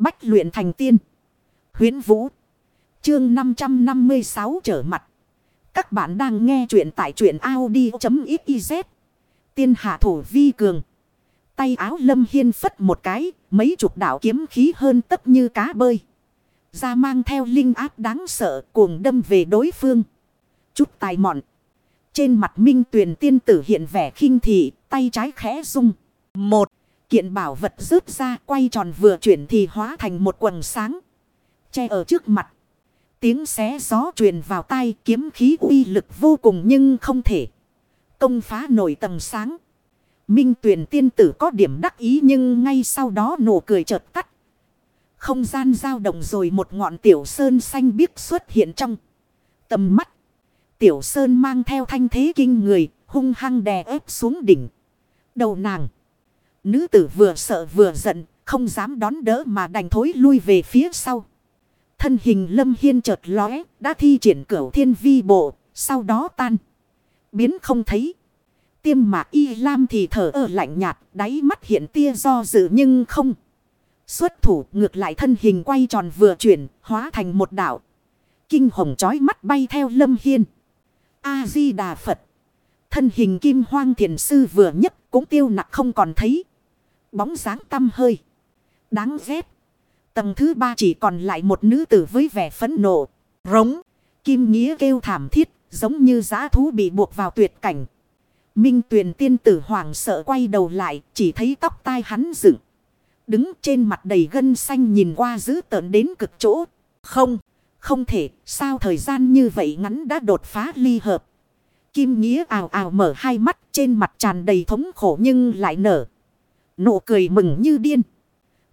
Bách luyện thành tiên. Huyến Vũ. Chương 556 trở mặt. Các bạn đang nghe truyện tại truyện Audi.xyz. Tiên hạ thủ vi cường. Tay áo lâm hiên phất một cái. Mấy chục đạo kiếm khí hơn tất như cá bơi. Ra mang theo linh áp đáng sợ, cuồng đâm về đối phương. Chút tài mọn. Trên mặt minh tuyển tiên tử hiện vẻ khinh thị. Tay trái khẽ rung. Một. Kiện bảo vật rớt ra quay tròn vừa chuyển thì hóa thành một quần sáng. Che ở trước mặt. Tiếng xé gió truyền vào tay kiếm khí uy lực vô cùng nhưng không thể. Công phá nổi tầng sáng. Minh tuyển tiên tử có điểm đắc ý nhưng ngay sau đó nụ cười chợt tắt. Không gian dao động rồi một ngọn tiểu sơn xanh biếc xuất hiện trong tầm mắt. Tiểu sơn mang theo thanh thế kinh người, hung hăng đè ép xuống đỉnh. Đầu nàng. Nữ tử vừa sợ vừa giận, không dám đón đỡ mà đành thối lui về phía sau. Thân hình lâm hiên chợt lóe, đã thi triển cửu thiên vi bộ, sau đó tan. Biến không thấy. Tiêm mạc y lam thì thở ở lạnh nhạt, đáy mắt hiện tia do dự nhưng không. Xuất thủ ngược lại thân hình quay tròn vừa chuyển, hóa thành một đảo. Kinh hồng chói mắt bay theo lâm hiên. A-di-đà Phật. Thân hình kim hoang thiền sư vừa nhất cũng tiêu nặng không còn thấy. Bóng dáng tâm hơi. Đáng ghét. Tầng thứ ba chỉ còn lại một nữ tử với vẻ phẫn nộ. Rống. Kim Nghĩa kêu thảm thiết. Giống như giã thú bị buộc vào tuyệt cảnh. Minh tuyền tiên tử hoàng sợ quay đầu lại. Chỉ thấy tóc tai hắn dựng. Đứng trên mặt đầy gân xanh nhìn qua dữ tợn đến cực chỗ. Không. Không thể. Sao thời gian như vậy ngắn đã đột phá ly hợp. Kim Nghĩa ào ào mở hai mắt, trên mặt tràn đầy thống khổ nhưng lại nở. Nụ cười mừng như điên.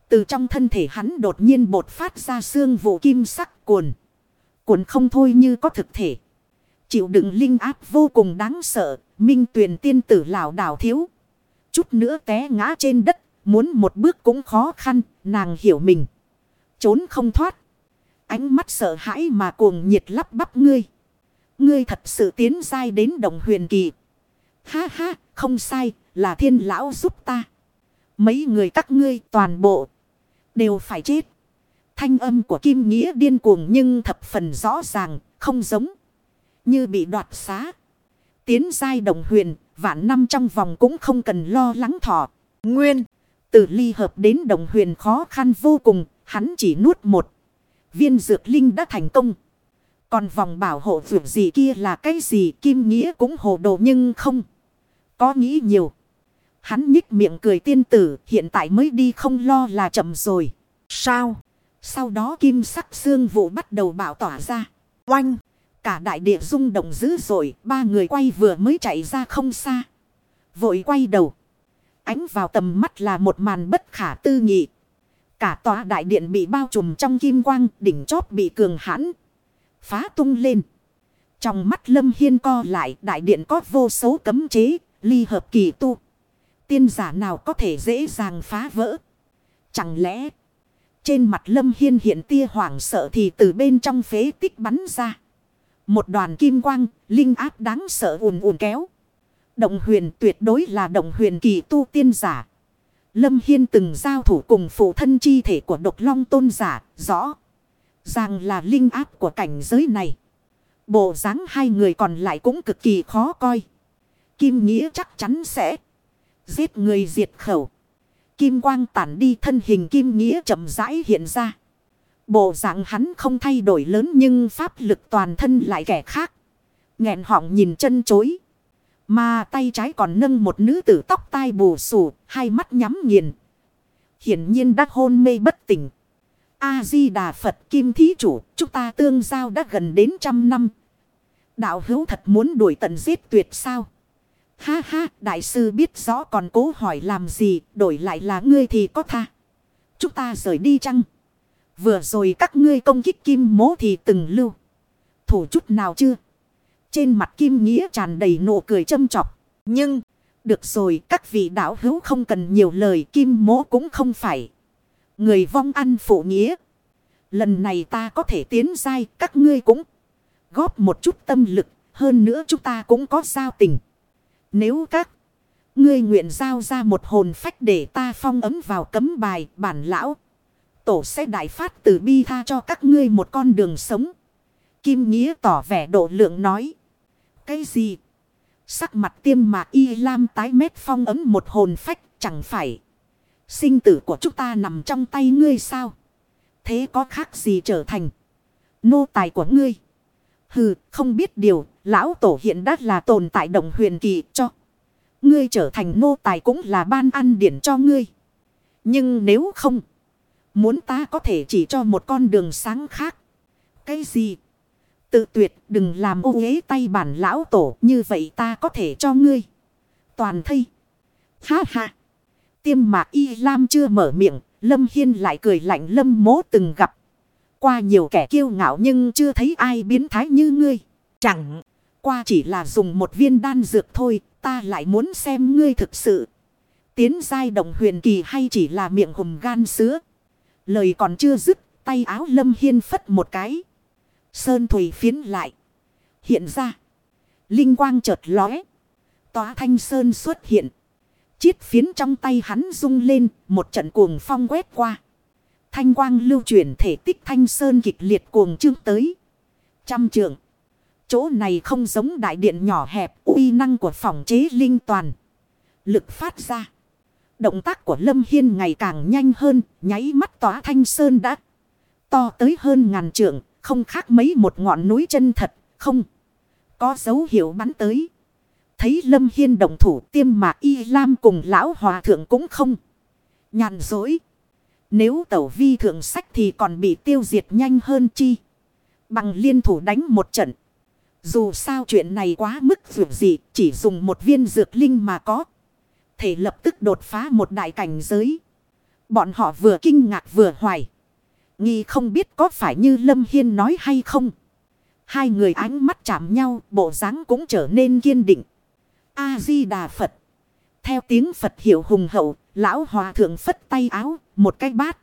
Từ trong thân thể hắn đột nhiên bột phát ra xương vụ kim sắc cuồn. Cuồn không thôi như có thực thể. Chịu đựng linh áp vô cùng đáng sợ. Minh tuyển tiên tử lảo đảo thiếu. Chút nữa té ngã trên đất. Muốn một bước cũng khó khăn. Nàng hiểu mình. Trốn không thoát. Ánh mắt sợ hãi mà cuồng nhiệt lắp bắp ngươi. Ngươi thật sự tiến dai đến đồng huyền kỳ. Ha ha, không sai, là thiên lão giúp ta. Mấy người các ngươi toàn bộ đều phải chết. Thanh âm của Kim Nghĩa điên cuồng nhưng thập phần rõ ràng, không giống như bị đoạt xá. Tiến giai đồng huyền, vạn năm trong vòng cũng không cần lo lắng thọ. Nguyên, từ ly hợp đến đồng huyền khó khăn vô cùng, hắn chỉ nuốt một. Viên dược linh đã thành công. Còn vòng bảo hộ vượt gì kia là cái gì Kim Nghĩa cũng hồ đồ nhưng không. Có nghĩ nhiều. Hắn nhích miệng cười tiên tử hiện tại mới đi không lo là chậm rồi. Sao? Sau đó kim sắc xương vụ bắt đầu bảo tỏa ra. Oanh! Cả đại địa rung động dữ rồi. Ba người quay vừa mới chạy ra không xa. Vội quay đầu. Ánh vào tầm mắt là một màn bất khả tư nghị. Cả tòa đại điện bị bao trùm trong kim quang. Đỉnh chóp bị cường hãn. Phá tung lên. Trong mắt lâm hiên co lại. Đại điện có vô số cấm chế. Ly hợp kỳ tu. Tiên giả nào có thể dễ dàng phá vỡ. Chẳng lẽ... Trên mặt lâm hiên hiện tia hoảng sợ thì từ bên trong phế tích bắn ra. Một đoàn kim quang, linh áp đáng sợ ùn ùn kéo. Động huyền tuyệt đối là động huyền kỳ tu tiên giả. Lâm Hiên từng giao thủ cùng phụ thân chi thể của độc long tôn giả, rõ. rằng là linh áp của cảnh giới này. Bộ dáng hai người còn lại cũng cực kỳ khó coi. Kim Nghĩa chắc chắn sẽ giết người diệt khẩu. Kim quang tản đi thân hình kim nghĩa chậm rãi hiện ra. Bộ dạng hắn không thay đổi lớn nhưng pháp lực toàn thân lại kẻ khác. nghẹn họng nhìn chân chối. Mà tay trái còn nâng một nữ tử tóc tai bù xù, hai mắt nhắm nghiền. Hiển nhiên đã hôn mê bất tỉnh. A-di-đà Phật Kim Thí Chủ, chúng ta tương giao đã gần đến trăm năm. Đạo hữu thật muốn đuổi tận giết tuyệt sao? Ha ha, đại sư biết rõ còn cố hỏi làm gì, đổi lại là ngươi thì có tha. Chúng ta rời đi chăng? Vừa rồi các ngươi công kích kim mố thì từng lưu. Thủ chút nào chưa? Trên mặt kim nghĩa tràn đầy nụ cười châm chọc. Nhưng, được rồi, các vị đạo hữu không cần nhiều lời kim mố cũng không phải. Người vong ăn phụ nghĩa. Lần này ta có thể tiến dai, các ngươi cũng góp một chút tâm lực. Hơn nữa chúng ta cũng có giao tình. Nếu các ngươi nguyện giao ra một hồn phách để ta phong ấm vào cấm bài, bản lão. tổ sẽ đại phát từ bi tha cho các ngươi một con đường sống. Kim Nghĩa tỏ vẻ độ lượng nói. Cái gì? Sắc mặt tiêm mà y lam tái mét phong ấm một hồn phách, chẳng phải. Sinh tử của chúng ta nằm trong tay ngươi sao? Thế có khác gì trở thành nô tài của ngươi? Hừ, không biết điều, lão tổ hiện đã là tồn tại đồng huyền kỳ cho. Ngươi trở thành nô tài cũng là ban ăn điển cho ngươi. Nhưng nếu không, muốn ta có thể chỉ cho một con đường sáng khác. Cái gì? Tự tuyệt đừng làm ô uế tay bản lão tổ như vậy ta có thể cho ngươi. Toàn thây. Ha ha. Tiêm mà y lam chưa mở miệng. Lâm Hiên lại cười lạnh lâm mố từng gặp. Qua nhiều kẻ kiêu ngạo nhưng chưa thấy ai biến thái như ngươi. Chẳng qua chỉ là dùng một viên đan dược thôi. Ta lại muốn xem ngươi thực sự. Tiến giai động huyền kỳ hay chỉ là miệng hùm gan sứa. Lời còn chưa dứt. Tay áo lâm hiên phất một cái. Sơn thủy phiến lại. Hiện ra. Linh quang chợt lóe. Tóa thanh sơn xuất hiện. Chiết phiến trong tay hắn rung lên. Một trận cuồng phong quét qua. Thanh quang lưu chuyển thể tích thanh sơn kịch liệt cuồng trương tới. Trăm trượng. Chỗ này không giống đại điện nhỏ hẹp. uy năng của phòng chế linh toàn. Lực phát ra. Động tác của Lâm Hiên ngày càng nhanh hơn. Nháy mắt tỏa thanh sơn đã. To tới hơn ngàn trượng. Không khác mấy một ngọn núi chân thật, không. Có dấu hiệu bắn tới. Thấy Lâm Hiên động thủ tiêm mà Y Lam cùng lão hòa thượng cũng không. Nhàn dối. Nếu tẩu vi thượng sách thì còn bị tiêu diệt nhanh hơn chi. Bằng liên thủ đánh một trận. Dù sao chuyện này quá mức vượt gì chỉ dùng một viên dược linh mà có. Thể lập tức đột phá một đại cảnh giới. Bọn họ vừa kinh ngạc vừa hoài. Nghi không biết có phải như Lâm Hiên nói hay không. Hai người ánh mắt chạm nhau, bộ dáng cũng trở nên kiên định. A-di-đà Phật. Theo tiếng Phật hiệu hùng hậu, lão hòa thượng phất tay áo, một cái bát.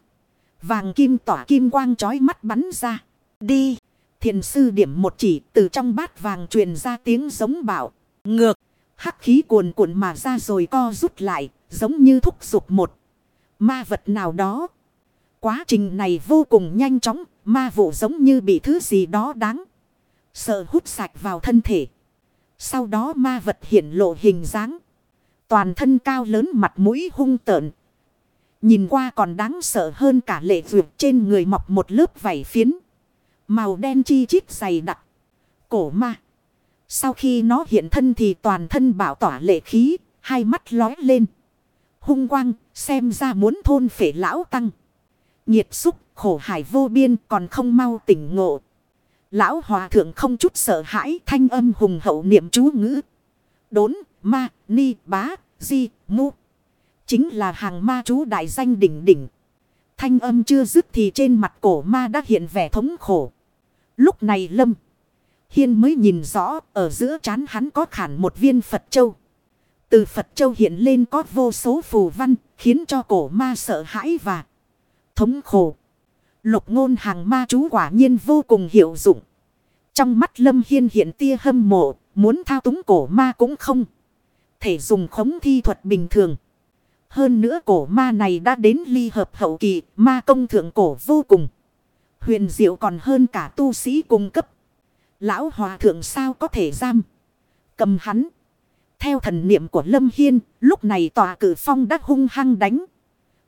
Vàng kim tỏa kim quang chói mắt bắn ra. Đi. Thiền sư điểm một chỉ từ trong bát vàng truyền ra tiếng giống bảo. Ngược. Hắc khí cuồn cuộn mà ra rồi co rút lại, giống như thúc giục một. Ma vật nào đó. Quá trình này vô cùng nhanh chóng, ma vụ giống như bị thứ gì đó đáng. Sợ hút sạch vào thân thể. Sau đó ma vật hiện lộ hình dáng. Toàn thân cao lớn mặt mũi hung tợn. Nhìn qua còn đáng sợ hơn cả lệ vượt trên người mọc một lớp vảy phiến. Màu đen chi chít dày đặc. Cổ ma. Sau khi nó hiện thân thì toàn thân bảo tỏa lệ khí, hai mắt lói lên. Hung quang, xem ra muốn thôn phể lão tăng. Nhiệt xúc, khổ hải vô biên còn không mau tỉnh ngộ. Lão hòa thượng không chút sợ hãi thanh âm hùng hậu niệm chú ngữ. Đốn, ma, ni, bá, di, mu. Chính là hàng ma chú đại danh đỉnh đỉnh. Thanh âm chưa dứt thì trên mặt cổ ma đã hiện vẻ thống khổ. Lúc này lâm. Hiên mới nhìn rõ ở giữa trán hắn có khản một viên Phật Châu. Từ Phật Châu hiện lên có vô số phù văn khiến cho cổ ma sợ hãi và thống khổ. Lục ngôn hàng ma chú quả nhiên vô cùng hiệu dụng. Trong mắt Lâm Hiên hiện tia hâm mộ, muốn thao túng cổ ma cũng không. Thể dùng khống thi thuật bình thường. Hơn nữa cổ ma này đã đến ly hợp hậu kỳ, ma công thượng cổ vô cùng. Huyền diệu còn hơn cả tu sĩ cung cấp. Lão hòa thượng sao có thể giam. Cầm hắn. Theo thần niệm của Lâm Hiên, lúc này tòa cử phong đã hung hăng đánh.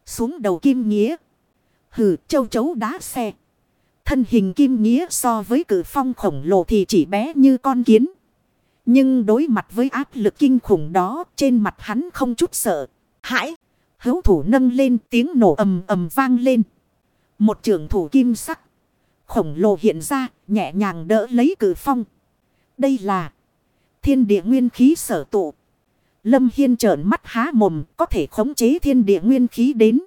Xuống đầu kim nghĩa. Hừ, châu chấu đá xe. Thân hình kim nghĩa so với cử phong khổng lồ thì chỉ bé như con kiến. Nhưng đối mặt với áp lực kinh khủng đó, trên mặt hắn không chút sợ. Hãi! Hữu thủ nâng lên tiếng nổ ầm ầm vang lên. Một trường thủ kim sắc. Khổng lồ hiện ra, nhẹ nhàng đỡ lấy cử phong. Đây là thiên địa nguyên khí sở tụ. Lâm Hiên trợn mắt há mồm, có thể khống chế thiên địa nguyên khí đến.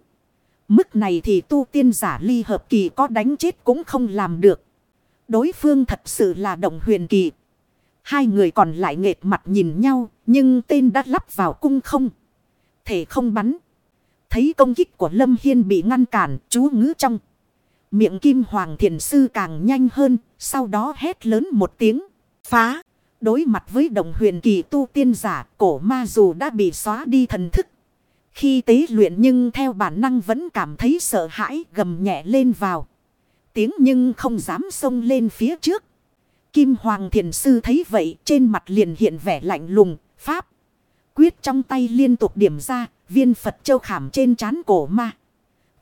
Mức này thì tu tiên giả ly hợp kỳ có đánh chết cũng không làm được. Đối phương thật sự là động huyền kỳ. Hai người còn lại nghệt mặt nhìn nhau, nhưng tên đã lắp vào cung không. Thể không bắn. Thấy công kích của Lâm Hiên bị ngăn cản, chú ngữ trong. Miệng kim hoàng thiền sư càng nhanh hơn, sau đó hét lớn một tiếng, phá. Đối mặt với đồng huyền kỳ tu tiên giả, cổ ma dù đã bị xóa đi thần thức. Khi tế luyện nhưng theo bản năng vẫn cảm thấy sợ hãi gầm nhẹ lên vào. Tiếng nhưng không dám xông lên phía trước. Kim Hoàng Thiền Sư thấy vậy trên mặt liền hiện vẻ lạnh lùng, pháp. Quyết trong tay liên tục điểm ra, viên Phật châu khảm trên trán cổ ma.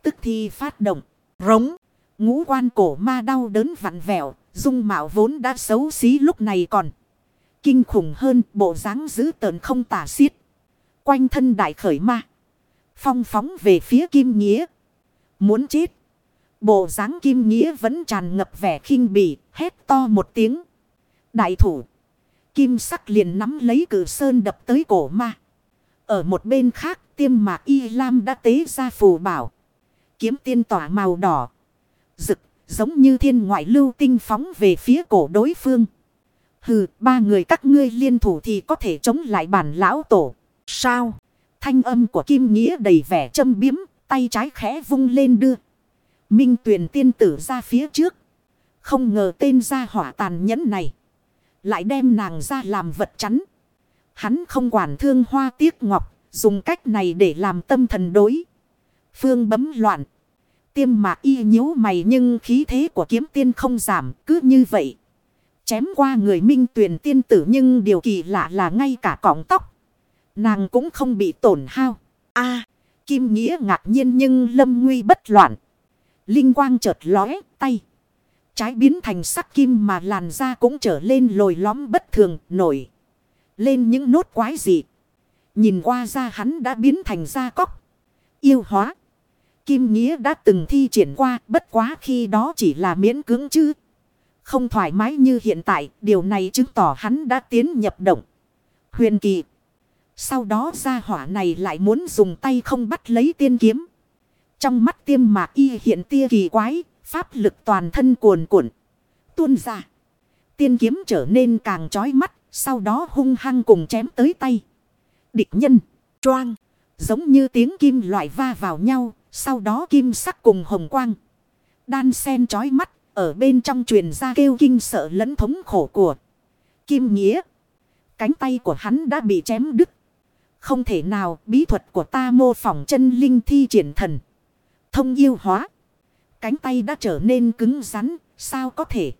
Tức thì phát động, rống, ngũ quan cổ ma đau đớn vặn vẹo, dung mạo vốn đã xấu xí lúc này còn. Kinh khủng hơn, bộ dáng dữ tợn không tả xiết. Quanh thân đại khởi ma. Phong phóng về phía Kim Nghĩa. Muốn chết. Bộ dáng Kim Nghĩa vẫn tràn ngập vẻ khinh bỉ, hét to một tiếng. Đại thủ. Kim sắc liền nắm lấy cử sơn đập tới cổ ma. Ở một bên khác, tiêm mạc y lam đã tế ra phù bảo. Kiếm tiên tỏa màu đỏ. Rực, giống như thiên ngoại lưu tinh phóng về phía cổ đối phương. Hừ, ba người các ngươi liên thủ thì có thể chống lại bản lão tổ. Sao? Thanh âm của Kim Nghĩa đầy vẻ châm biếm, tay trái khẽ vung lên đưa. Minh tuyển tiên tử ra phía trước. Không ngờ tên gia hỏa tàn nhẫn này. Lại đem nàng ra làm vật chắn. Hắn không quản thương hoa tiếc ngọc. Dùng cách này để làm tâm thần đối. Phương bấm loạn. Tiêm mạc y nhíu mày nhưng khí thế của kiếm tiên không giảm. Cứ như vậy. Chém qua người minh tuyển tiên tử nhưng điều kỳ lạ là ngay cả cọng tóc. Nàng cũng không bị tổn hao. a, Kim Nghĩa ngạc nhiên nhưng lâm nguy bất loạn. Linh quang chợt lóe tay. Trái biến thành sắc kim mà làn da cũng trở lên lồi lõm bất thường, nổi. Lên những nốt quái dị. Nhìn qua da hắn đã biến thành da cóc. Yêu hóa. Kim Nghĩa đã từng thi triển qua, bất quá khi đó chỉ là miễn cưỡng chứ. Không thoải mái như hiện tại. Điều này chứng tỏ hắn đã tiến nhập động. Huyền kỳ. Sau đó gia hỏa này lại muốn dùng tay không bắt lấy tiên kiếm. Trong mắt tiêm mạc y hiện tia kỳ quái, pháp lực toàn thân cuồn cuộn. Tuôn ra. Tiên kiếm trở nên càng chói mắt, sau đó hung hăng cùng chém tới tay. Địch nhân, choang, giống như tiếng kim loại va vào nhau, sau đó kim sắc cùng hồng quang. Đan sen chói mắt, ở bên trong truyền ra kêu kinh sợ lẫn thống khổ của Kim Nghĩa. Cánh tay của hắn đã bị chém đứt. Không thể nào bí thuật của ta mô phỏng chân linh thi triển thần. Thông yêu hóa. Cánh tay đã trở nên cứng rắn. Sao có thể?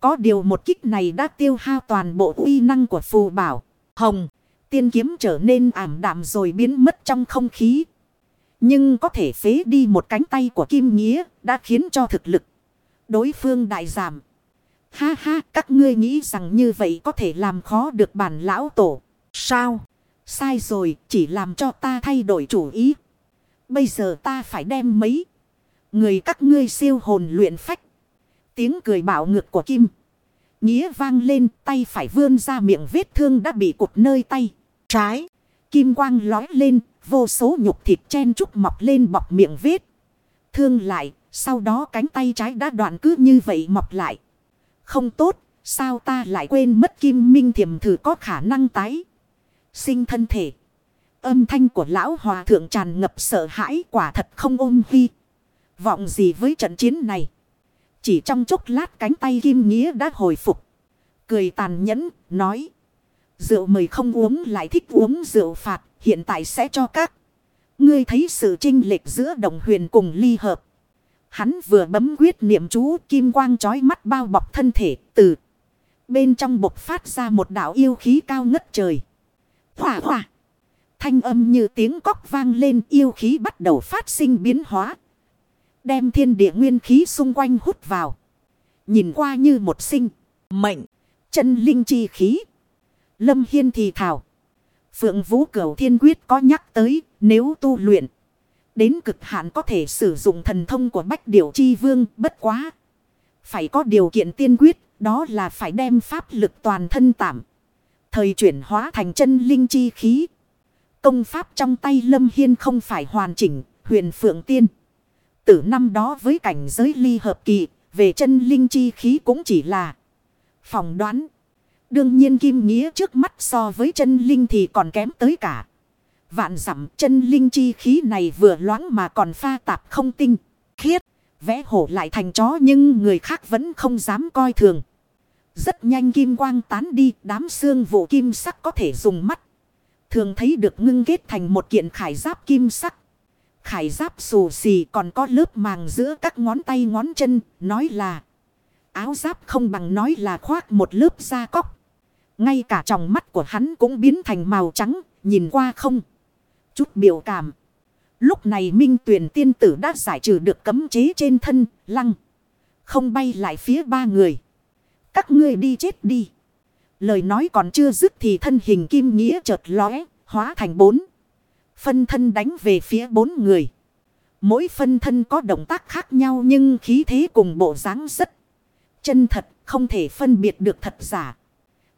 Có điều một kích này đã tiêu hao toàn bộ uy năng của phù bảo. Hồng. Tiên kiếm trở nên ảm đạm rồi biến mất trong không khí. Nhưng có thể phế đi một cánh tay của Kim Nghĩa đã khiến cho thực lực. Đối phương đại giảm. Ha ha các ngươi nghĩ rằng như vậy có thể làm khó được bản lão tổ. Sao? Sai rồi, chỉ làm cho ta thay đổi chủ ý. Bây giờ ta phải đem mấy. Người các ngươi siêu hồn luyện phách. Tiếng cười bảo ngược của Kim. Nghĩa vang lên, tay phải vươn ra miệng vết thương đã bị cụt nơi tay. Trái. Kim quang lói lên. Vô số nhục thịt chen trúc mọc lên bọc miệng vết. Thương lại. Sau đó cánh tay trái đã đoạn cứ như vậy mọc lại. Không tốt. Sao ta lại quên mất kim minh thiểm thử có khả năng tái sinh thân thể. Âm thanh của lão hòa thượng tràn ngập sợ hãi quả thật không ôm vi. Vọng gì với trận chiến này. Chỉ trong chốc lát cánh tay Kim Nghĩa đã hồi phục. Cười tàn nhẫn, nói. Rượu mời không uống lại thích uống rượu phạt, hiện tại sẽ cho các. Ngươi thấy sự trinh lệch giữa đồng huyền cùng ly hợp. Hắn vừa bấm quyết niệm chú kim quang trói mắt bao bọc thân thể từ. Bên trong bộc phát ra một đạo yêu khí cao ngất trời. Hỏa hỏa. Thanh âm như tiếng cóc vang lên, yêu khí bắt đầu phát sinh biến hóa. Đem thiên địa nguyên khí xung quanh hút vào. Nhìn qua như một sinh. Mệnh. Chân linh chi khí. Lâm Hiên thì thảo. Phượng Vũ Cửu Thiên Quyết có nhắc tới, nếu tu luyện. Đến cực hạn có thể sử dụng thần thông của Bách điều Chi Vương, bất quá. Phải có điều kiện tiên quyết, đó là phải đem pháp lực toàn thân tạm. Thời chuyển hóa thành chân linh chi khí. Công pháp trong tay Lâm Hiên không phải hoàn chỉnh, huyền phượng tiên. Từ năm đó với cảnh giới ly hợp kỳ, về chân linh chi khí cũng chỉ là phỏng đoán. Đương nhiên Kim Nghĩa trước mắt so với chân linh thì còn kém tới cả. Vạn dặm chân linh chi khí này vừa loãng mà còn pha tạp không tinh, khiết. Vẽ hổ lại thành chó nhưng người khác vẫn không dám coi thường. Rất nhanh kim quang tán đi, đám xương vụ kim sắc có thể dùng mắt. Thường thấy được ngưng kết thành một kiện khải giáp kim sắc. Khải giáp xù xì còn có lớp màng giữa các ngón tay ngón chân, nói là áo giáp không bằng nói là khoác một lớp da cóc. Ngay cả tròng mắt của hắn cũng biến thành màu trắng, nhìn qua không. Chút biểu cảm. Lúc này Minh tuyển tiên tử đã giải trừ được cấm chế trên thân, lăng. Không bay lại phía ba người. Các ngươi đi chết đi. Lời nói còn chưa dứt thì thân hình kim nghĩa chợt lóe, hóa thành bốn. Phân thân đánh về phía bốn người. Mỗi phân thân có động tác khác nhau nhưng khí thế cùng bộ dáng rất chân thật, không thể phân biệt được thật giả.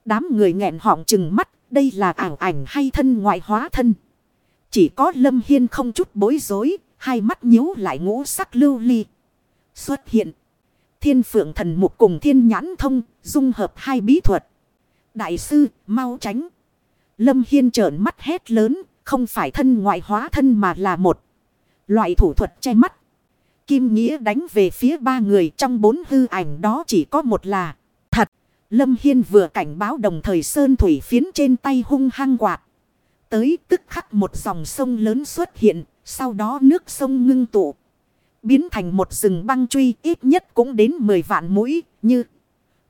Đám người nghẹn họng chừng mắt, đây là ảo ảnh hay thân ngoại hóa thân. Chỉ có Lâm Hiên không chút bối rối, hai mắt nhíu lại ngũ sắc lưu ly. Xuất hiện. Thiên phượng thần mục cùng thiên nhãn thông, dung hợp hai bí thuật. Đại sư, mau tránh. Lâm Hiên trợn mắt hét lớn, không phải thân ngoại hóa thân mà là một loại thủ thuật che mắt. Kim Nghĩa đánh về phía ba người trong bốn hư ảnh đó chỉ có một là thật. Lâm Hiên vừa cảnh báo đồng thời sơn thủy phiến trên tay hung hăng quạt. Tới tức khắc một dòng sông lớn xuất hiện, sau đó nước sông ngưng tụ. Biến thành một rừng băng truy ít nhất cũng đến 10 vạn mũi như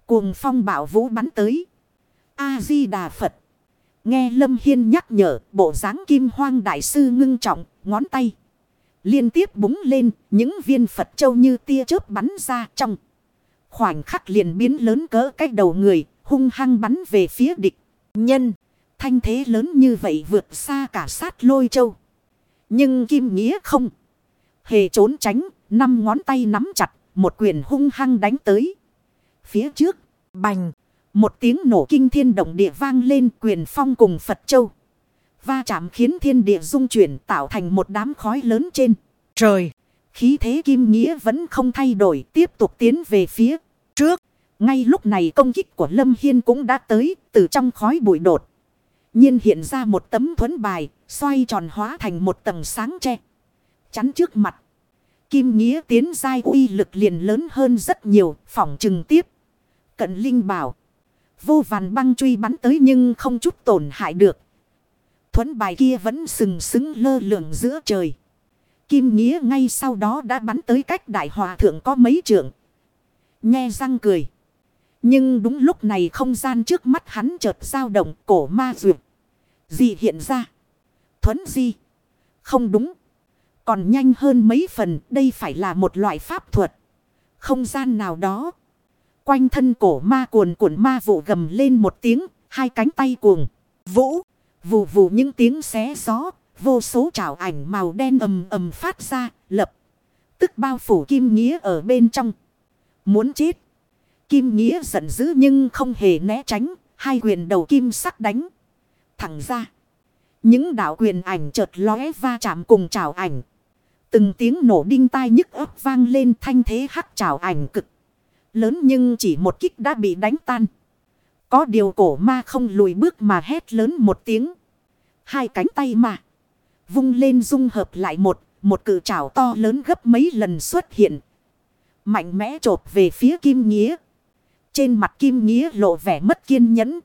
cuồng phong bảo vũ bắn tới. A-di-đà Phật. Nghe Lâm Hiên nhắc nhở bộ dáng kim hoang đại sư ngưng trọng, ngón tay. Liên tiếp búng lên, những viên Phật châu như tia chớp bắn ra trong. Khoảnh khắc liền biến lớn cỡ cách đầu người, hung hăng bắn về phía địch. Nhân, thanh thế lớn như vậy vượt xa cả sát lôi châu. Nhưng Kim Nghĩa không. Hề trốn tránh, năm ngón tay nắm chặt, một quyền hung hăng đánh tới. Phía trước, bành, một tiếng nổ kinh thiên động địa vang lên quyền phong cùng Phật châu. Va chạm khiến thiên địa dung chuyển tạo thành một đám khói lớn trên. Trời! Khí thế kim nghĩa vẫn không thay đổi, tiếp tục tiến về phía trước. Ngay lúc này công kích của Lâm Hiên cũng đã tới, từ trong khói bụi đột. nhiên hiện ra một tấm thuấn bài, xoay tròn hóa thành một tầng sáng tre. Chắn trước mặt. Kim Nghĩa tiến dai uy lực liền lớn hơn rất nhiều, phỏng trừng tiếp. Cận Linh bảo. Vô vàn băng truy bắn tới nhưng không chút tổn hại được Thuấn bài kia vẫn sừng sững lơ lửng giữa trời. Kim Nghĩa ngay sau đó đã bắn tới cách đại hòa thượng có mấy trượng. Nghe răng cười. Nhưng đúng lúc này không gian trước mắt hắn chợt dao động, cổ ma duyệt. Gì hiện ra? Thuấn gì? Không đúng. Còn nhanh hơn mấy phần, đây phải là một loại pháp thuật. Không gian nào đó. Quanh thân cổ ma cuồn cuộn ma vụ gầm lên một tiếng. Hai cánh tay cuồng. Vũ. Vù vù những tiếng xé gió, vô số trảo ảnh màu đen ầm ầm phát ra, lập. Tức bao phủ Kim Nghĩa ở bên trong. Muốn chết. Kim Nghĩa giận dữ nhưng không hề né tránh, hai quyền đầu kim sắc đánh. Thẳng ra. Những đạo quyền ảnh chợt lóe va chạm cùng trảo ảnh. Từng tiếng nổ đinh tai nhức ấp vang lên thanh thế hắc trảo ảnh cực. Lớn nhưng chỉ một kích đã bị đánh tan. Có điều cổ ma không lùi bước mà hét lớn một tiếng. Hai cánh tay mà. Vung lên dung hợp lại một. Một cự trảo to lớn gấp mấy lần xuất hiện. Mạnh mẽ trộp về phía Kim Nghĩa. Trên mặt Kim Nghĩa lộ vẻ mất kiên nhẫn.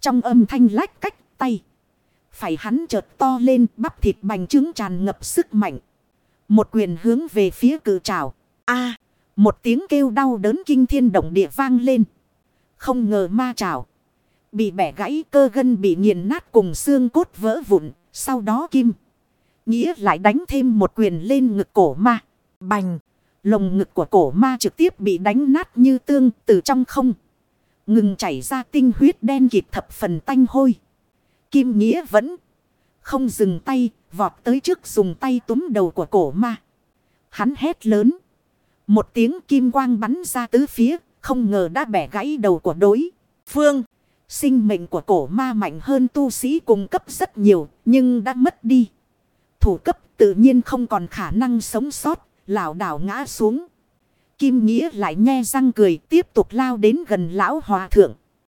Trong âm thanh lách cách tay. Phải hắn chợt to lên, bắp thịt bành trứng tràn ngập sức mạnh. Một quyền hướng về phía cự trảo. a một tiếng kêu đau đớn kinh thiên động địa vang lên. Không ngờ ma trào. Bị bẻ gãy cơ gân bị nghiền nát cùng xương cốt vỡ vụn. Sau đó kim. Nghĩa lại đánh thêm một quyền lên ngực cổ ma. Bành. Lồng ngực của cổ ma trực tiếp bị đánh nát như tương từ trong không. Ngừng chảy ra tinh huyết đen kịt thập phần tanh hôi. Kim Nghĩa vẫn không dừng tay, vọt tới trước dùng tay túm đầu của cổ ma. Hắn hét lớn. Một tiếng kim quang bắn ra tứ phía, không ngờ đã bẻ gãy đầu của đối phương. Sinh mệnh của cổ ma mạnh hơn tu sĩ cung cấp rất nhiều, nhưng đã mất đi. Thủ cấp tự nhiên không còn khả năng sống sót, lão đảo ngã xuống. Kim Nghĩa lại nhe răng cười tiếp tục lao đến gần lão hòa thượng.